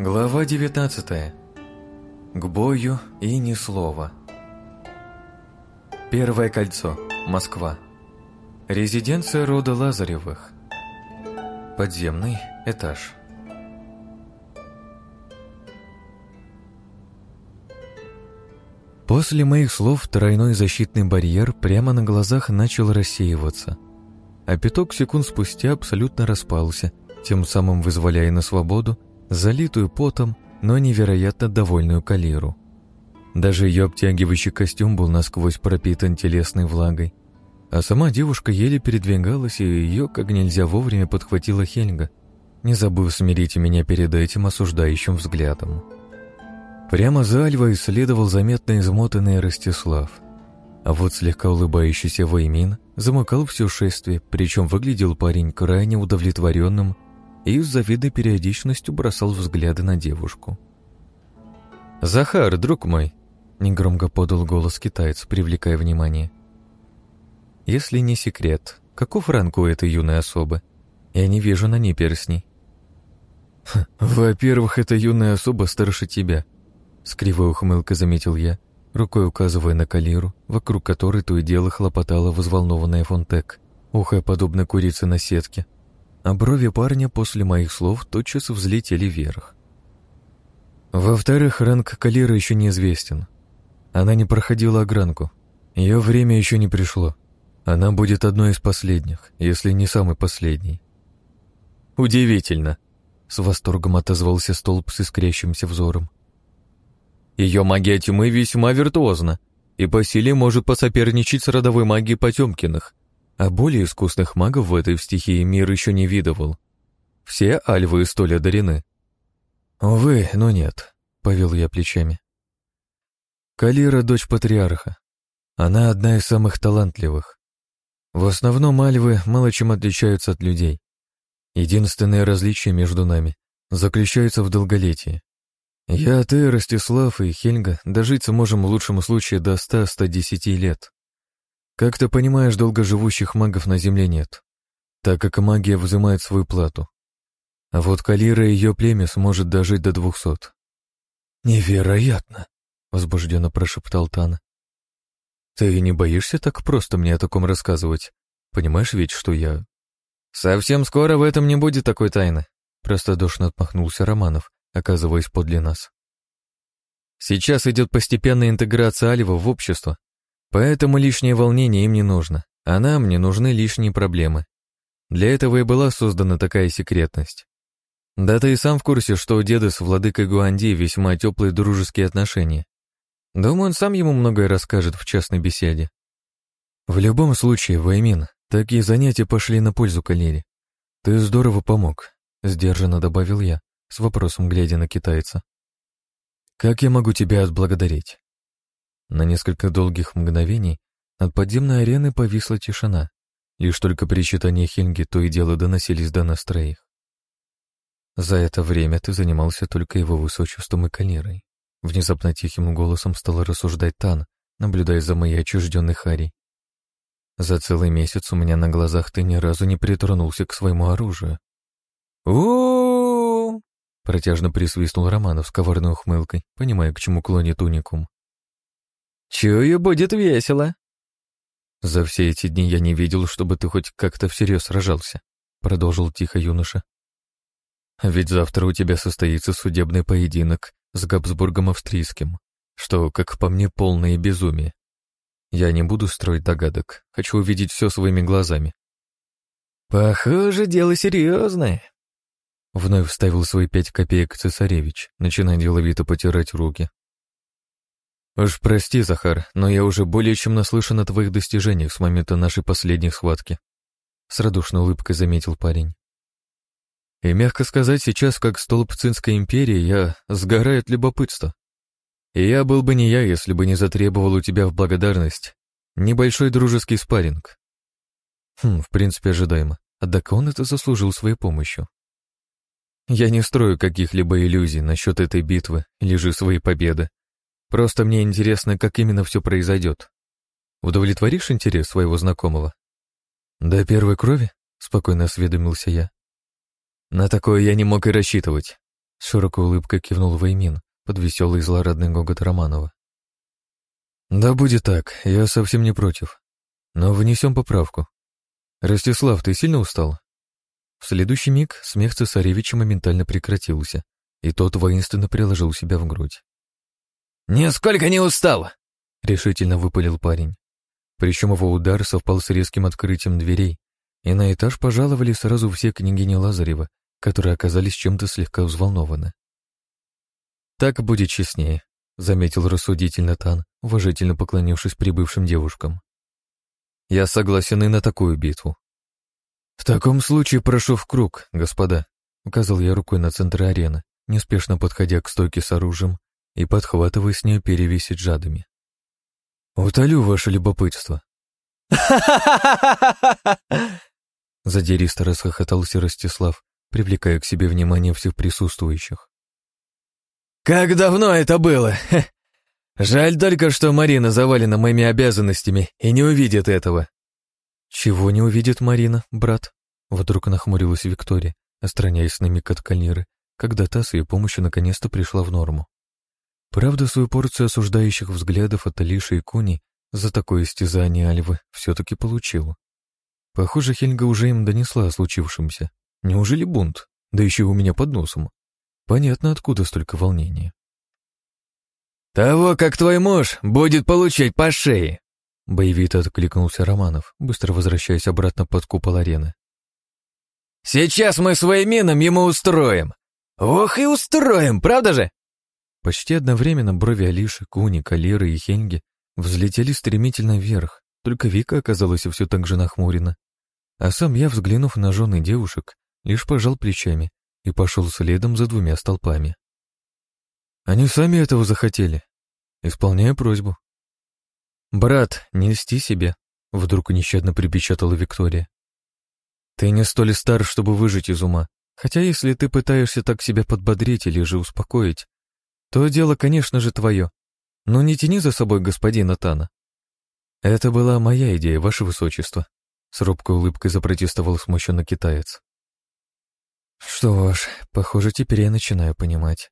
Глава 19. К бою и ни слова. Первое кольцо. Москва. Резиденция рода Лазаревых. Подземный этаж. После моих слов тройной защитный барьер прямо на глазах начал рассеиваться, а пяток секунд спустя абсолютно распался, тем самым вызволяя на свободу залитую потом, но невероятно довольную Калиру. Даже ее обтягивающий костюм был насквозь пропитан телесной влагой, а сама девушка еле передвигалась, и ее как нельзя вовремя подхватила Хельга, не забыв смирить меня перед этим осуждающим взглядом. Прямо за Альвой следовал заметно измотанный Ростислав. А вот слегка улыбающийся Ваймин замыкал все шествие, причем выглядел парень крайне удовлетворенным и с завидной периодичностью бросал взгляды на девушку. «Захар, друг мой!» — негромко подал голос китаец, привлекая внимание. «Если не секрет, каков ранг у этой юной особы? Я не вижу на ней перстней». «Во-первых, эта юная особа старше тебя», с кривой ухмылкой заметил я, рукой указывая на калиру, вокруг которой то и дело хлопотала взволнованная фонтек, ухая подобно курице на сетке. А брови парня после моих слов тотчас взлетели вверх. Во-вторых, ранг калиры еще неизвестен. Она не проходила огранку. Ее время еще не пришло. Она будет одной из последних, если не самой последней. «Удивительно!» — с восторгом отозвался столб с искрящимся взором. Ее магия тьмы весьма виртуозна и по силе может посоперничать с родовой магией Потемкиных, а более искусных магов в этой стихии мир еще не видывал. Все альвы столь одарены. «Увы, но нет», — повел я плечами. Калира — дочь патриарха. Она одна из самых талантливых. В основном альвы мало чем отличаются от людей. Единственное различие между нами заключается в долголетии. Я, ты, Ростислав и Хельга дожиться можем в лучшем случае до 100-110 лет. Как ты понимаешь, долгоживущих магов на Земле нет, так как магия взимает свою плату. А вот Калира и ее племя сможет дожить до двухсот. «Невероятно!» — возбужденно прошептал Тана. «Ты не боишься так просто мне о таком рассказывать? Понимаешь ведь, что я...» «Совсем скоро в этом не будет такой тайны», — простодушно отмахнулся Романов, оказываясь подле нас. Сейчас идет постепенная интеграция Алива в общество, поэтому лишнее волнение им не нужно, а нам не нужны лишние проблемы. Для этого и была создана такая секретность. Да ты и сам в курсе, что у деда с владыкой Гуанди весьма теплые дружеские отношения. Думаю, он сам ему многое расскажет в частной беседе. В любом случае, Ваймин, такие занятия пошли на пользу Калере. Ты здорово помог, сдержанно добавил я с вопросом глядя на китайца. «Как я могу тебя отблагодарить?» На несколько долгих мгновений над подземной ареной повисла тишина. Лишь только причитания Хинги то и дело доносились до нас троих. «За это время ты занимался только его высочеством и калерой», внезапно тихим голосом стала рассуждать Тан, наблюдая за моей отчужденной Харей. «За целый месяц у меня на глазах ты ни разу не притронулся к своему оружию». «У-у-у!» Протяжно присвистнул Романов с коварной ухмылкой, понимая, к чему клонит уникум. «Чую, будет весело!» «За все эти дни я не видел, чтобы ты хоть как-то всерьез сражался», — продолжил тихо юноша. «Ведь завтра у тебя состоится судебный поединок с Габсбургом Австрийским, что, как по мне, полное безумие. Я не буду строить догадок, хочу увидеть все своими глазами». «Похоже, дело серьезное», Вновь вставил свои пять копеек цесаревич, начиная деловито потирать руки. «Уж прости, Захар, но я уже более чем наслышан о твоих достижениях с момента нашей последней схватки», с радушной улыбкой заметил парень. «И, мягко сказать, сейчас, как столб Цинской империи, я сгораю от любопытства. И я был бы не я, если бы не затребовал у тебя в благодарность небольшой дружеский спарринг. Хм, в принципе, ожидаемо. Однако он это заслужил своей помощью. Я не строю каких-либо иллюзий насчет этой битвы или же своей победы. Просто мне интересно, как именно все произойдет. Удовлетворишь интерес своего знакомого? До первой крови? Спокойно осведомился я. На такое я не мог и рассчитывать. Широкой улыбкой кивнул Веймин под веселый злорадный гогот Романова. Да будет так, я совсем не против. Но внесем поправку. Ростислав, ты сильно устал? В следующий миг смех цесаревича моментально прекратился, и тот воинственно приложил себя в грудь. «Нисколько не устал!» — решительно выпалил парень. Причем его удар совпал с резким открытием дверей, и на этаж пожаловали сразу все княгини Лазарева, которые оказались чем-то слегка взволнованы. «Так будет честнее», — заметил рассудительно Тан, уважительно поклонившись прибывшим девушкам. «Я согласен и на такую битву». «В таком случае прошу в круг, господа», — указал я рукой на центр арены, неспешно подходя к стойке с оружием и подхватывая с нее перевеси джадами. «Утолю ваше любопытство». Задиристо расхохотался Ростислав, привлекая к себе внимание всех присутствующих. «Как давно это было! Жаль только, что Марина завалена моими обязанностями и не увидит этого». «Чего не увидит Марина, брат?» Вдруг нахмурилась Виктория, остраняясь на миг от Кальниры, когда та с ее помощью наконец-то пришла в норму. Правда, свою порцию осуждающих взглядов от Алиши и Куни за такое истязание Альвы все-таки получила. Похоже, Хельга уже им донесла о случившемся. Неужели бунт? Да еще у меня под носом. Понятно, откуда столько волнения. «Того, как твой муж, будет получать по шее!» Боевито откликнулся Романов, быстро возвращаясь обратно под купол арены. «Сейчас мы своим мином ему устроим! Ох и устроим, правда же?» Почти одновременно брови Алиши, Куни, Калеры и Хенги взлетели стремительно вверх, только Вика оказалась все так же нахмурена. А сам я, взглянув на жены девушек, лишь пожал плечами и пошел следом за двумя столпами. Они сами этого захотели. Исполняю просьбу. «Брат, не льсти себе», — вдруг нещадно припечатала Виктория. «Ты не столь стар, чтобы выжить из ума, хотя если ты пытаешься так себя подбодрить или же успокоить, то дело, конечно же, твое. Но не тяни за собой господина Тана. Это была моя идея, ваше высочество», — с робкой улыбкой запротестовал смущенно китаец. Что ж, похоже, теперь я начинаю понимать.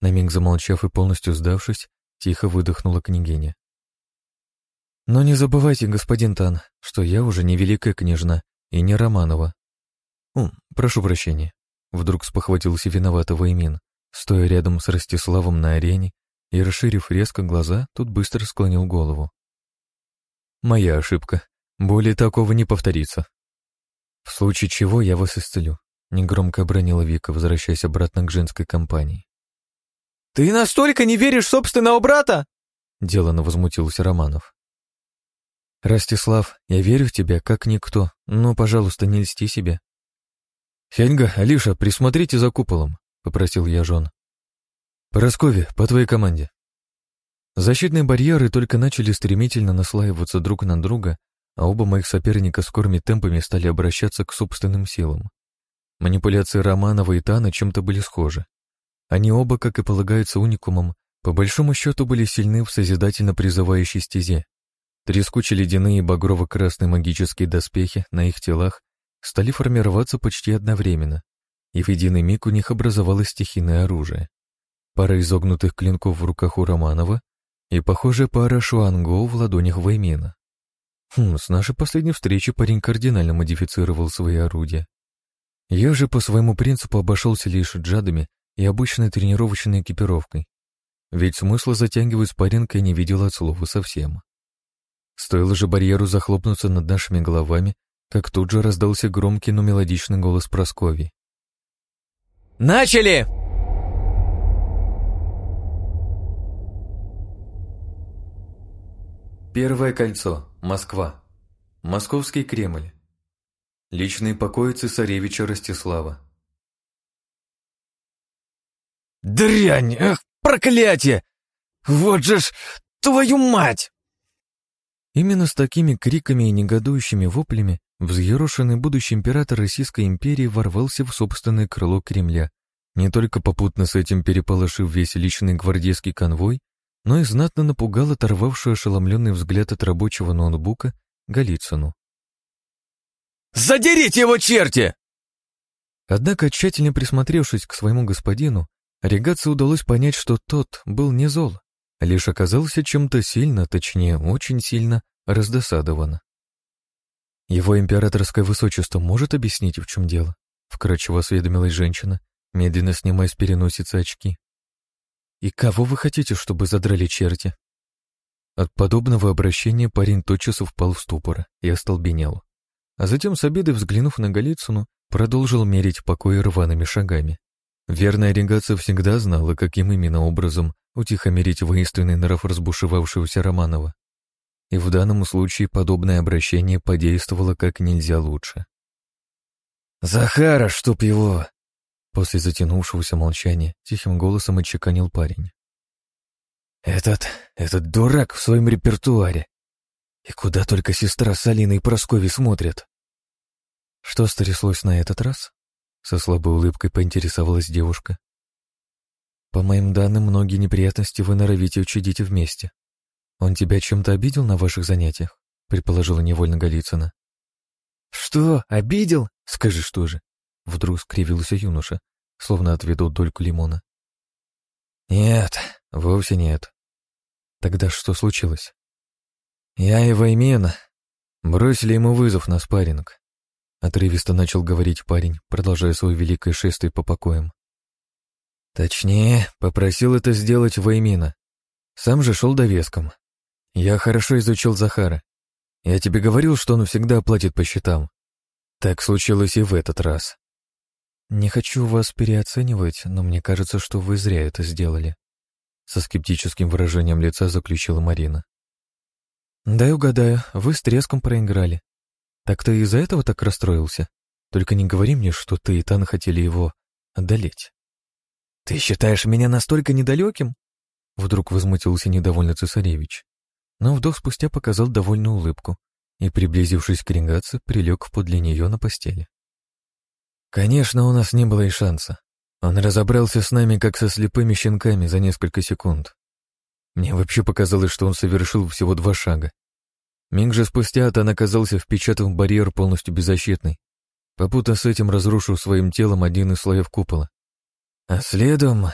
На миг замолчав и полностью сдавшись, тихо выдохнула княгиня. Но не забывайте, господин Тан, что я уже не великая княжна и не Романова. Ум, прошу прощения. Вдруг спохватился виноватого Имин, стоя рядом с Ростиславом на арене и, расширив резко глаза, тут быстро склонил голову. Моя ошибка. Более такого не повторится. В случае чего я вас исцелю. Негромко обронила Вика, возвращаясь обратно к женской компании. «Ты настолько не веришь собственного брата?» Делано возмутился Романов. «Ростислав, я верю в тебя, как никто, но, пожалуйста, не льсти себе». «Хеньга, Алиша, присмотрите за куполом», — попросил я жен. «Пороскови, по твоей команде». Защитные барьеры только начали стремительно наслаиваться друг на друга, а оба моих соперника скорыми темпами стали обращаться к собственным силам. Манипуляции Романова и Тана чем-то были схожи. Они оба, как и полагается уникумам, по большому счету были сильны в созидательно призывающей стезе. Трескучие ледяные багрово-красные магические доспехи на их телах стали формироваться почти одновременно, и в единый миг у них образовалось стихийное оружие. Пара изогнутых клинков в руках у Романова и, похоже, пара шуанго в ладонях Ваймена. Хм, с нашей последней встречи парень кардинально модифицировал свои орудия. Я же по своему принципу обошелся лишь джадами и обычной тренировочной экипировкой. Ведь смысла затягивать спарринг я не видел от слова совсем. Стоило же барьеру захлопнуться над нашими головами, как тут же раздался громкий, но мелодичный голос Праскови. «Начали!» Первое кольцо. Москва. Московский Кремль. Личные покои цесаревича Ростислава. «Дрянь! Эх, проклятие! Вот же ж, твою мать!» Именно с такими криками и негодующими воплями взъерошенный будущий император Российской империи ворвался в собственное крыло Кремля, не только попутно с этим переполошив весь личный гвардейский конвой, но и знатно напугал оторвавший ошеломленный взгляд от рабочего ноутбука Голицыну. Задерите его, черти!» Однако, тщательно присмотревшись к своему господину, Регацию удалось понять, что тот был не зол, а лишь оказался чем-то сильно, точнее, очень сильно раздосадован. Его императорское высочество может объяснить, в чем дело? Вкратчиво осведомилась женщина, медленно снимая с переносицы очки. «И кого вы хотите, чтобы задрали черти?» От подобного обращения парень тотчас впал в ступор и остолбенел. А затем, с обидой взглянув на Голицыну, продолжил мерить покой рваными шагами. Верная Регация всегда знала, каким именно образом утихомирить воинственный нрав разбушевавшегося Романова. И в данном случае подобное обращение подействовало как нельзя лучше. «Захара, чтоб его!» После затянувшегося молчания тихим голосом отчеканил парень. «Этот, этот дурак в своем репертуаре. И куда только сестра с Алиной и Прасковьей смотрят?» «Что стряслось на этот раз?» Со слабой улыбкой поинтересовалась девушка. «По моим данным, многие неприятности вы норовите учудить вместе. Он тебя чем-то обидел на ваших занятиях?» предположила невольно Голицына. «Что, обидел? Скажи, что же?» Вдруг скривился юноша, словно отведал дольку лимона. «Нет, вовсе нет». «Тогда что случилось?» «Я и Ваймена бросили ему вызов на спарринг». Отрывисто начал говорить парень, продолжая свое великое шествие по покоям. Точнее, попросил это сделать Ваймина. Сам же шел довеском. Я хорошо изучил Захара. Я тебе говорил, что он всегда платит по счетам. Так случилось и в этот раз. Не хочу вас переоценивать, но мне кажется, что вы зря это сделали. Со скептическим выражением лица заключила Марина. Дай угадаю, вы с треском проиграли. Так ты из-за этого так расстроился? Только не говори мне, что ты и Тан хотели его одолеть. Ты считаешь меня настолько недалеким? Вдруг возмутился недовольно цесаревич. Но вдох спустя показал довольную улыбку и, приблизившись к Ренгаце, прилег подле нее на постели. Конечно, у нас не было и шанса. Он разобрался с нами, как со слепыми щенками, за несколько секунд. Мне вообще показалось, что он совершил всего два шага. Миг же спустя Атан оказался впечатан в барьер полностью беззащитный, попутно с этим разрушив своим телом один из слоев купола. А следом...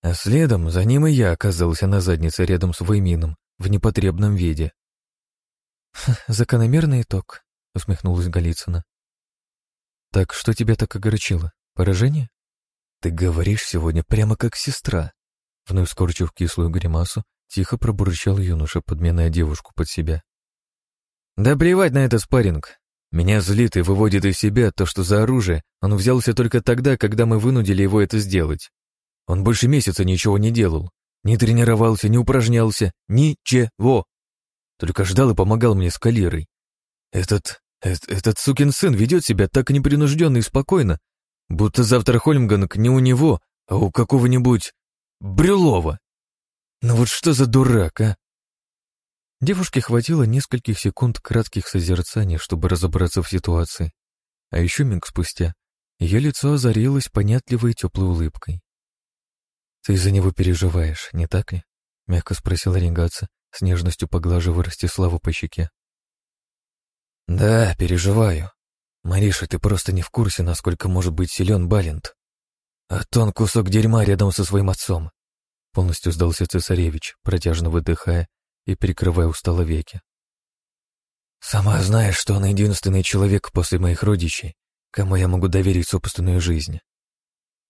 А следом за ним и я оказался на заднице рядом с Ваймином в непотребном виде. «Закономерный итог», — усмехнулась Голицына. «Так что тебя так огорчило? Поражение?» «Ты говоришь сегодня прямо как сестра», — вновь скорчив кислую гримасу, тихо пробурчал юноша, подминая девушку под себя. «Да плевать на этот спарринг. Меня злит и выводит из себя то, что за оружие он взялся только тогда, когда мы вынудили его это сделать. Он больше месяца ничего не делал, не тренировался, не упражнялся, ничего. Только ждал и помогал мне с калирой. Этот этот, этот сукин сын ведет себя так непринужденно и спокойно, будто завтра Хольмганг не у него, а у какого-нибудь Брюлова. Ну вот что за дурак, а? Девушке хватило нескольких секунд кратких созерцаний, чтобы разобраться в ситуации. А еще миг спустя ее лицо озарилось понятливой теплой улыбкой. «Ты за него переживаешь, не так ли?» — мягко спросила Регаца, с нежностью поглаживая Ростиславу по щеке. «Да, переживаю. Мариша, ты просто не в курсе, насколько может быть силен Балент. А то он кусок дерьма рядом со своим отцом». Полностью сдался цесаревич, протяжно выдыхая и прикрывая устало веки. «Сама знаешь, что он единственный человек после моих родичей, кому я могу доверить собственную жизнь.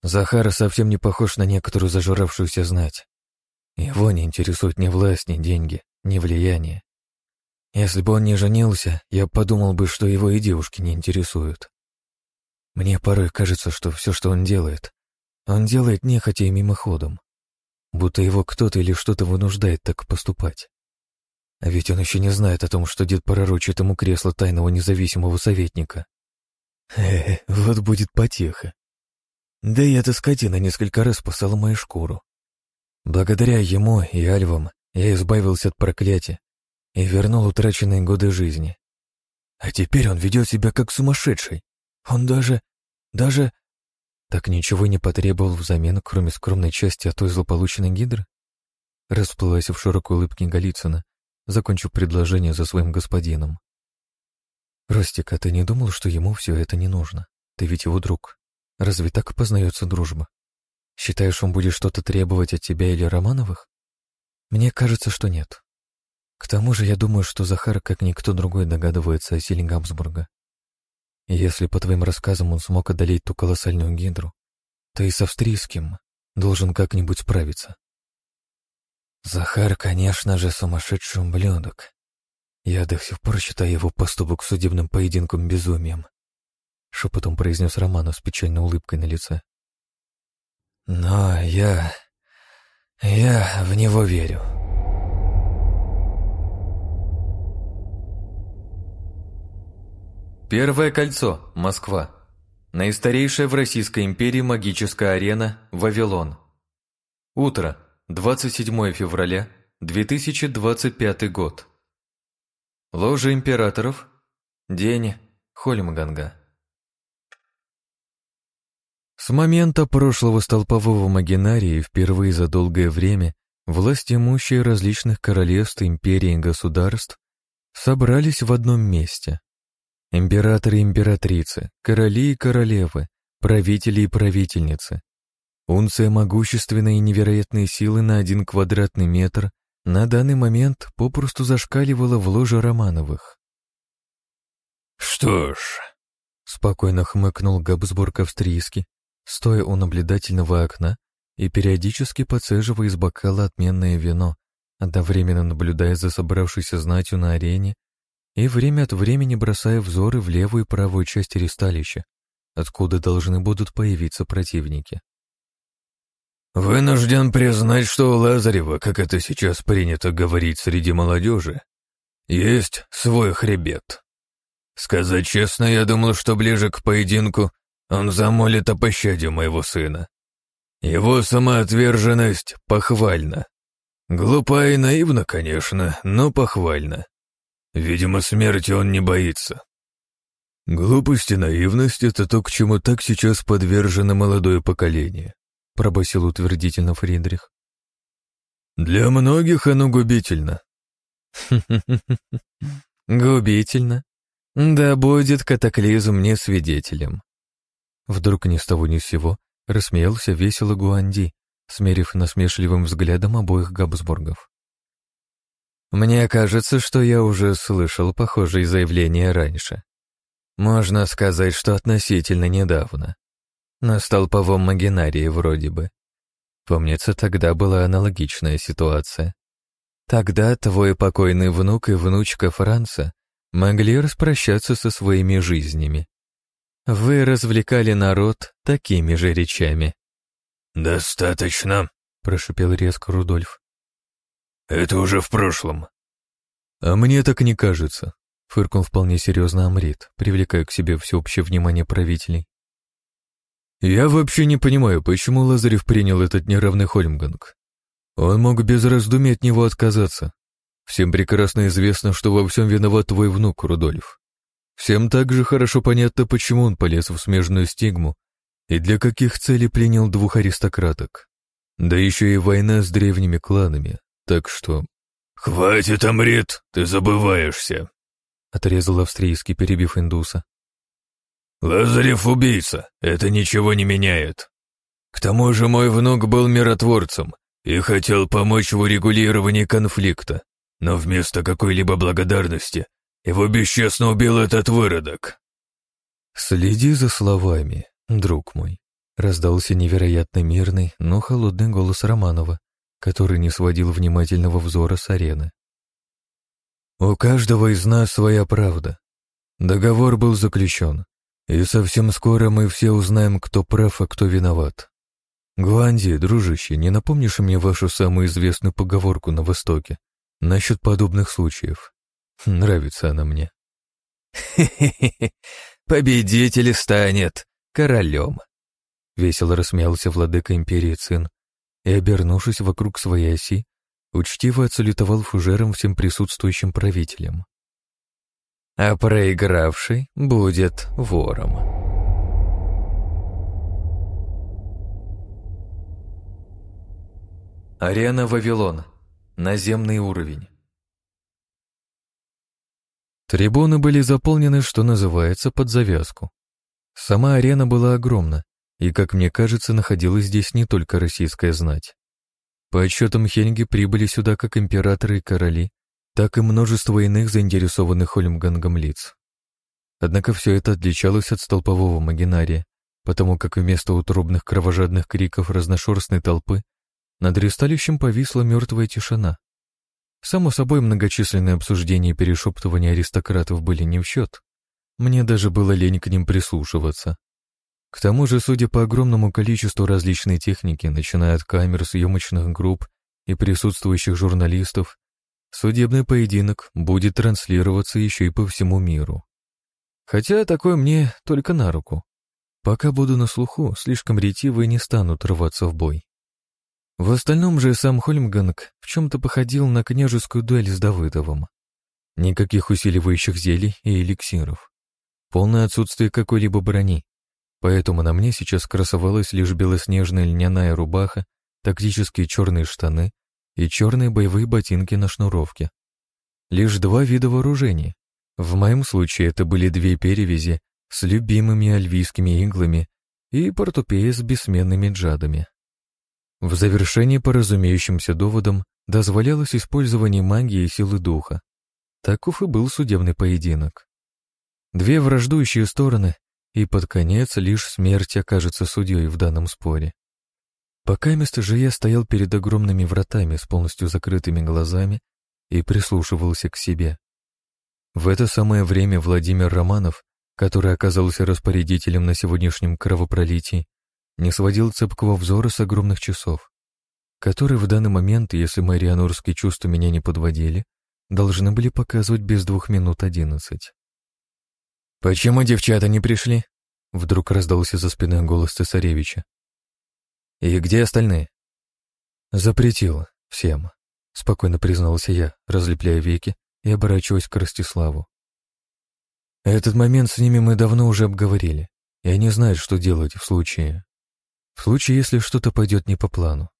Захара совсем не похож на некоторую зажравшуюся знать. Его не интересует ни власть, ни деньги, ни влияние. Если бы он не женился, я подумал бы, что его и девушки не интересуют. Мне порой кажется, что все, что он делает, он делает нехотя и мимоходом, будто его кто-то или что-то вынуждает так поступать. А ведь он еще не знает о том, что дед пророчит ему кресло тайного независимого советника. Хе-хе, вот будет потеха. Да и эта скотина несколько раз спасала мою шкуру. Благодаря ему и альвам я избавился от проклятия и вернул утраченные годы жизни. А теперь он ведет себя как сумасшедший. Он даже... даже... Так ничего не потребовал взамен, кроме скромной части от той злополученной гидры? Расплылась в широкой улыбке Голицына, закончив предложение за своим господином. «Ростик, а ты не думал, что ему все это не нужно? Ты ведь его друг». Разве так познается дружба? Считаешь, он будет что-то требовать от тебя или Романовых? Мне кажется, что нет. К тому же я думаю, что Захар, как никто другой, догадывается о силе Гамсбурга. И если по твоим рассказам он смог одолеть ту колоссальную гидру, то и с австрийским должен как-нибудь справиться. Захар, конечно же, сумасшедший ублюдок. Я до сих пор считаю его поступок судебным поединком безумием. Шепотом произнес Романов с печальной улыбкой на лице. Но я... я в него верю. Первое кольцо, Москва. Наистарейшая в Российской империи магическая арена Вавилон. Утро, 27 февраля 2025 год. Ложа императоров. День Хольмганга. С момента прошлого столпового магинарии впервые за долгое время власть имущие различных королевств, империй и государств собрались в одном месте. Императоры и императрицы, короли и королевы, правители и правительницы. Унция могущественной и невероятной силы на один квадратный метр на данный момент попросту зашкаливала в ложе Романовых. «Что ж», — спокойно хмыкнул Габсбург австрийский, стоя у наблюдательного окна и периодически подцеживая из бокала отменное вино, одновременно наблюдая за собравшейся знатью на арене и время от времени бросая взоры в левую и правую часть ресталища, откуда должны будут появиться противники. «Вынужден признать, что у Лазарева, как это сейчас принято говорить среди молодежи, есть свой хребет. Сказать честно, я думал, что ближе к поединку он замолит о пощаде моего сына. Его самоотверженность похвальна. Глупа и наивна, конечно, но похвальна. Видимо, смерти он не боится. Глупость и наивность — это то, к чему так сейчас подвержено молодое поколение, пробасил утвердительно Фридрих. Для многих оно губительно. Губительно. Да будет катаклизм мне свидетелем. Вдруг ни с того ни с сего рассмеялся весело Гуанди, смерив насмешливым взглядом обоих Габсбургов. Мне кажется, что я уже слышал похожие заявления раньше. Можно сказать, что относительно недавно. На столповом магинарии вроде бы. Помнится, тогда была аналогичная ситуация. Тогда твой покойный внук и внучка Франца могли распрощаться со своими жизнями. Вы развлекали народ такими же речами. «Достаточно», — прошипел резко Рудольф. Это уже в прошлом. А мне так не кажется, фыркнул вполне серьезно Амрит, привлекая к себе всеобщее внимание правителей. Я вообще не понимаю, почему Лазарев принял этот неравный Хольмганг. Он мог без раздумий от него отказаться. Всем прекрасно известно, что во всем виноват твой внук, Рудольф. Всем также хорошо понятно, почему он полез в смежную стигму и для каких целей принял двух аристократок. Да еще и война с древними кланами, так что... «Хватит, Амрит, ты забываешься», — отрезал австрийский, перебив индуса. «Лазарев убийца, это ничего не меняет. К тому же мой внук был миротворцем и хотел помочь в урегулировании конфликта, но вместо какой-либо благодарности его бесчестно убил этот выродок». «Следи за словами, друг мой», — раздался невероятно мирный, но холодный голос Романова, который не сводил внимательного взора с арены. «У каждого из нас своя правда. Договор был заключен, и совсем скоро мы все узнаем, кто прав, а кто виноват. Гуанди, дружище, не напомнишь мне вашу самую известную поговорку на Востоке насчет подобных случаев? Нравится она мне». «Хе-хе-хе, победитель станет королем», — весело рассмеялся владыка империи Цин, и, обернувшись вокруг своей оси, учтиво отсалютовал фужером всем присутствующим правителям. А проигравший будет вором. Арена Вавилон. Наземный уровень. Трибуны были заполнены, что называется, под завязку. Сама арена была огромна, И, как мне кажется, находилась здесь не только российская знать. По отчетам Хенги прибыли сюда как императоры и короли, так и множество иных заинтересованных Хольмгангом лиц. Однако все это отличалось от столпового магинария, потому как вместо утробных кровожадных криков разношерстной толпы над ресталищем повисла мертвая тишина. Само собой, многочисленные обсуждения и перешептывания аристократов были не в счет. Мне даже было лень к ним прислушиваться. К тому же, судя по огромному количеству различной техники, начиная от камер, съемочных групп и присутствующих журналистов, судебный поединок будет транслироваться еще и по всему миру. Хотя такое мне только на руку. Пока буду на слуху, слишком ретивые не станут рваться в бой. В остальном же сам Хольмганг в чем-то походил на княжескую дуэль с Давыдовым. Никаких усиливающих зелий и эликсиров. Полное отсутствие какой-либо брони, Поэтому на мне сейчас красовалась лишь белоснежная льняная рубаха, тактические черные штаны и черные боевые ботинки на шнуровке. Лишь два вида вооружения. В моем случае это были две перевязи с любимыми альвийскими иглами и портупея с бессменными джадами. В завершении по разумеющимся доводам дозволялось использование магии и силы духа. Таков и был судебный поединок. Две враждующие стороны и под конец лишь смерть окажется судьей в данном споре. Пока место же я стоял перед огромными вратами с полностью закрытыми глазами и прислушивался к себе. В это самое время Владимир Романов, который оказался распорядителем на сегодняшнем кровопролитии, не сводил цепкого взора с огромных часов, которые в данный момент, если мои рианурские чувства меня не подводили, должны были показывать без двух минут одиннадцать. «Почему девчата не пришли?» Вдруг раздался за спиной голос цесаревича. «И где остальные?» «Запретил. Всем», — спокойно признался я, разлепляя веки и оборачиваясь к Ростиславу. «Этот момент с ними мы давно уже обговорили, и они знают, что делать в случае... В случае, если что-то пойдет не по плану.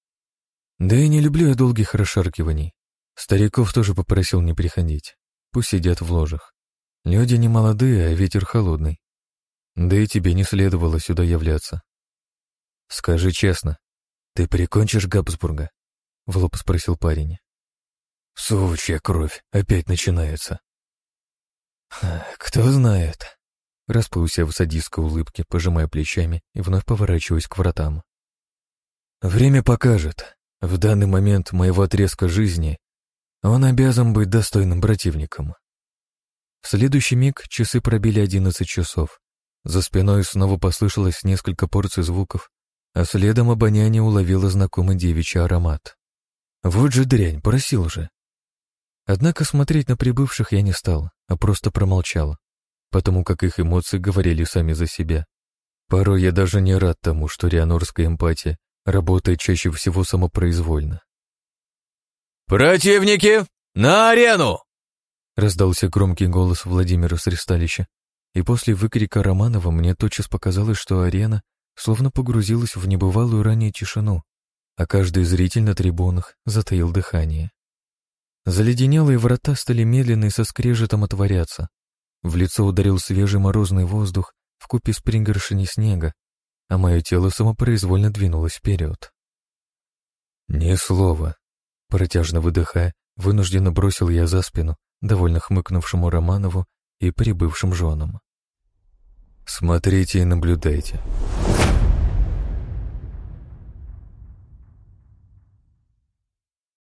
Да и не люблю я долгих расшаркиваний. Стариков тоже попросил не приходить. Пусть сидят в ложах. Люди не молодые, а ветер холодный. Да и тебе не следовало сюда являться. Скажи честно, ты прикончишь Габсбурга? В лоб спросил парень. Сучья кровь опять начинается. Кто знает. Расплылся в садистской улыбке, пожимая плечами и вновь поворачиваясь к вратам. Время покажет. В данный момент моего отрезка жизни он обязан быть достойным противником. В следующий миг часы пробили одиннадцать часов. За спиной снова послышалось несколько порций звуков, а следом обоняние уловило знакомый девичий аромат. Вот же дрянь, просил же. Однако смотреть на прибывших я не стал, а просто промолчал, потому как их эмоции говорили сами за себя. Порой я даже не рад тому, что рианорская эмпатия работает чаще всего самопроизвольно. «Противники, на арену!» Раздался громкий голос Владимира Сресталища, и после выкрика Романова мне тотчас показалось, что арена словно погрузилась в небывалую ранее тишину, а каждый зритель на трибунах затаил дыхание. Заледенелые врата стали медленно и со скрежетом отворяться. В лицо ударил свежий морозный воздух в купе с пригоршиней снега, а мое тело самопроизвольно двинулось вперед. Ни слова. Протяжно выдыхая, вынужденно бросил я за спину довольно хмыкнувшему Романову и прибывшим женам. «Смотрите и наблюдайте.